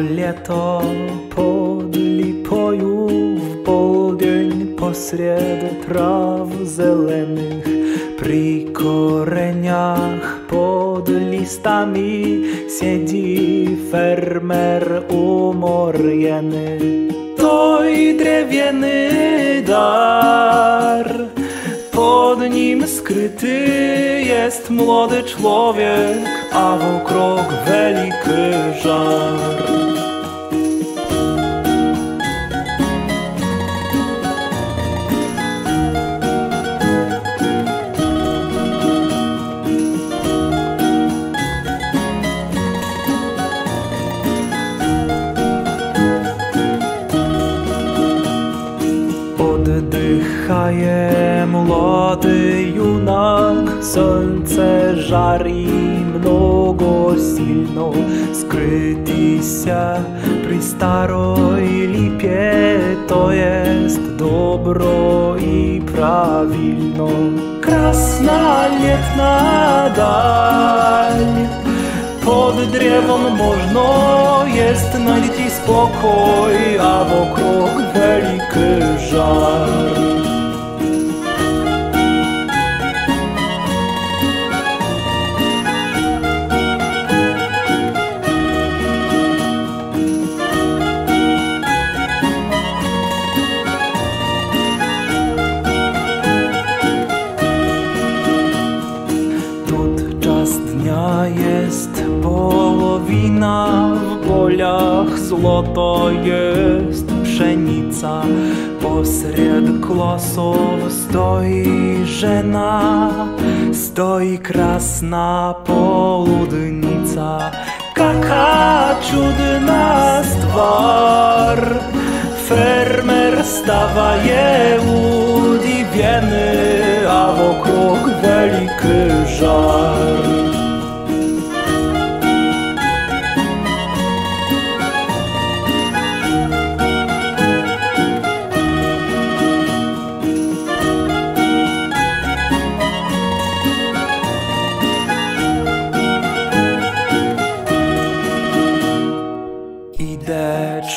лето pod ліпою в полдень посред трав зелених, при коренях под лістами сидів фермер умор'яний, той древ'яний да. W nim skryty jest młody człowiek, a w krok wielki żar. Дихає млады юнак, сонце жари много сильно, скрытися при старой липе, то есть добро и правильно. Краснолетна даль Pod drzewem można jest znaleźć spokój, a wokół wielki żar. війна, в полях злото єсть пшеніца, посред класов стої жена, стої красна полудниця, кака чудна ствар, фермер ставає удивлений, а вокруг великий жар.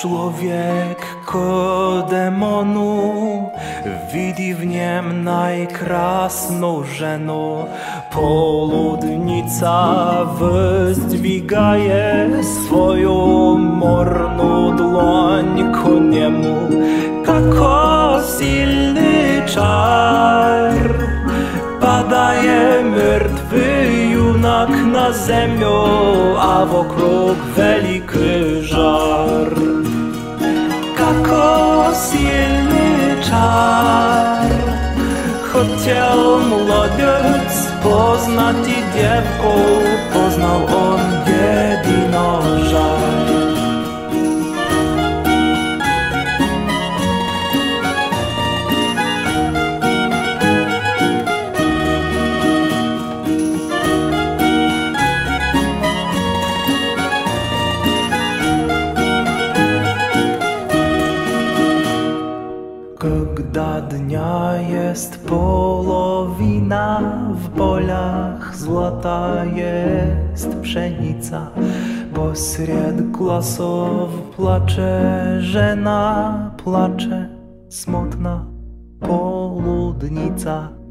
Człowiek ko demonu widzi w niem najkrasną żenę. Poludnica wyzdwigaje swoją morną dłoń ku niemu. Kako silny czar padaje mrtwy junak na ziemię, a wokół wielki хотел младенец Познать и девку Познал он единожа gdy dnia jest połowina w polach złota jest pszenica Bo pośród głosów płacze żena płacze smutna południca